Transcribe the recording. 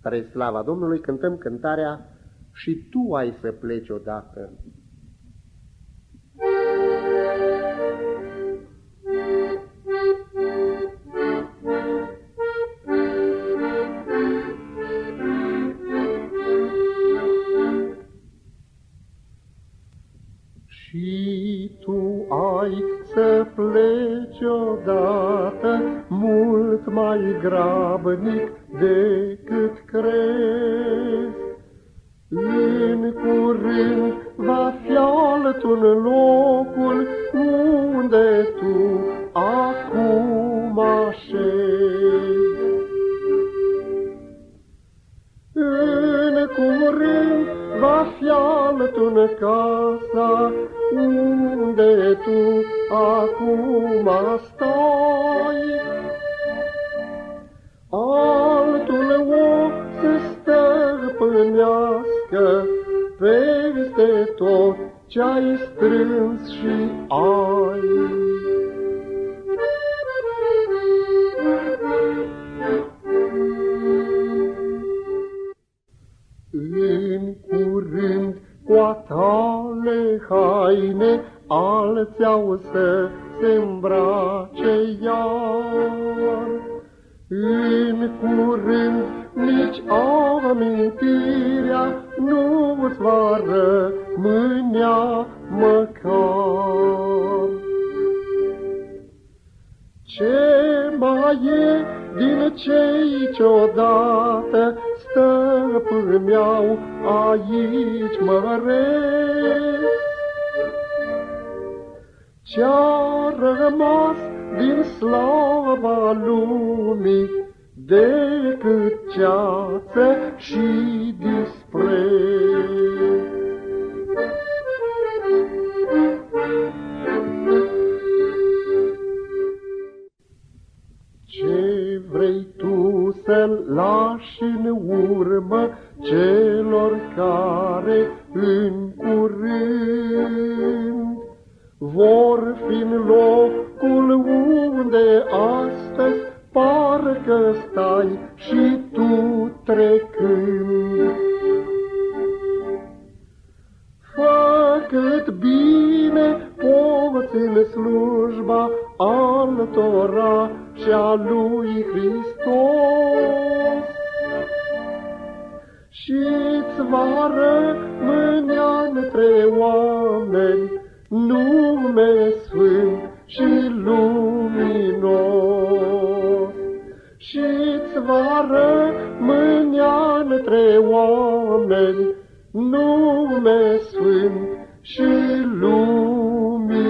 Spre slava Domnului cântăm cântarea Și tu ai să pleci odată. Și tu ai să pleci odată mult mai grabnic decât crezi. În curând va fi altul locul unde tu acum așezi. În curând va fi altul casa unde tu acum stai. Altul o să stăpânească peste tot ce-ai strâns și ai. În curând cu tale haine alții au să se îmbrace iar. În curând nici amintirea nu-ți va rămânea măcar. Ce mai e din cei ce odată stăpâneau aici măresc? Ce-a rămas din slava lumii decât ceață și dispreț? Ce vrei tu să lași în urmă celor care în curând vor fi în locul unde astăzi parcă stai și tu trecând. Fă cât bine poți în slujba altora și a lui Hristos. Și-ți va rămânea între oameni nume sfânt și luminos și-ți va rămânea între oameni nume sfânt și luminor.